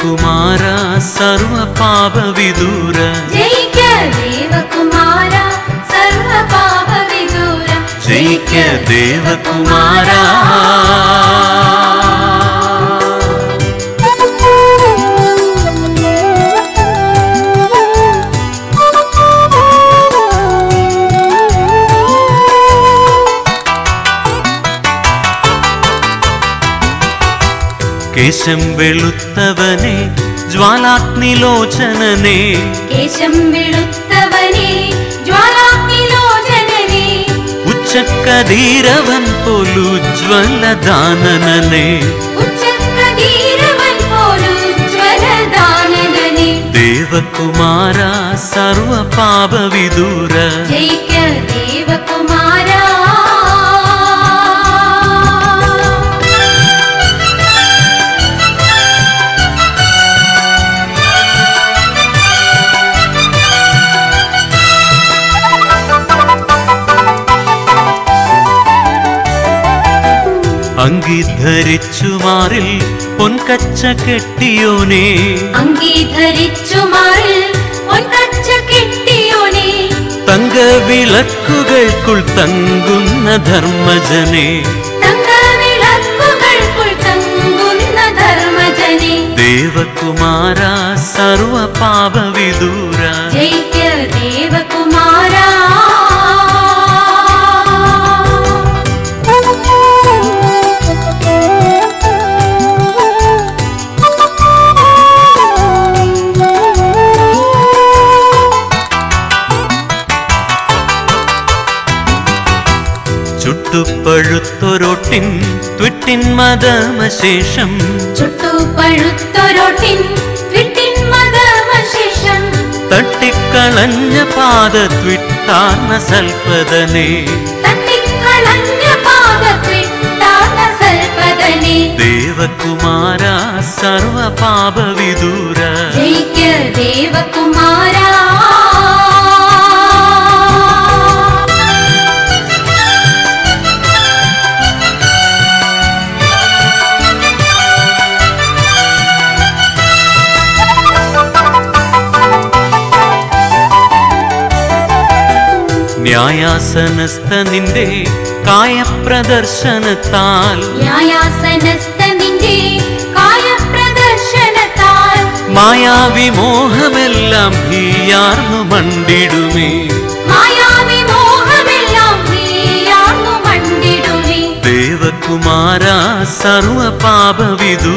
देवकुमार सर्वपापविदूर जैक्य देवकुमार सर्वपापविदूर जैक्य सर्वविदूर കേശം വെളുത്തവനെ ജ്വാലാഗ്നിലോചനനെ കേശം വെളുത്തവനെ ജ്വാലാഗ്നിലോചനനെ ഉച്ചക്കതീരവൻ പോലുജ്വലദാനനനെ ഉച്ചക്കതീരവൻ പോലുജ്വലദാനനനെ ദേവകുമാര സർവ പാപവിദൂര ജയിക്ക അംഗീധരിച്ചു മാറിൽ പൊൻകച്ച കെട്ടിയോനെ. അംഗീധരിച്ചു മാറിൽ പൊൻകച്ച കെട്ടിയോനെ. തങ്കവിളക്കുകൾക്കുൾ തങ്കുന്ന ധർമ്മജനെ. ദേവകുമാര സർവ പാപവിദൂര ജയിക്ക ദേവകുമാര ചുട്ടുപഴുത്തൊരൊട്ടിൻ ത്വിട്ടിൻ മതമശേഷം ചുട്ടുപഴുത്തൊരൊട്ടിൻ വിട്ടിൻ മതമശേഷം തട്ടിക്കളഞ്ഞ പാത ത്വിട്ടാർന്ന തട്ടിക്കളഞ്ഞ പാദത്വിട്ടാർന്ന സൽപദനെ ദേവകുമാര സർവ പാപവിദൂര ജയിക്ക ദേവകുമാര ന്യായാസനസ്ഥ നിന്റെ കായപ്രദർശനത്താൽ. ന്യായാസനസ്ഥ നിന്റെ കായപ്രദർശനത്താൽ മായാവിമോഹമെല്ലാം ഭീയാർന്നു മണ്ടിടുമേ. ദേവകുമാര സർവ പാപവിദൂ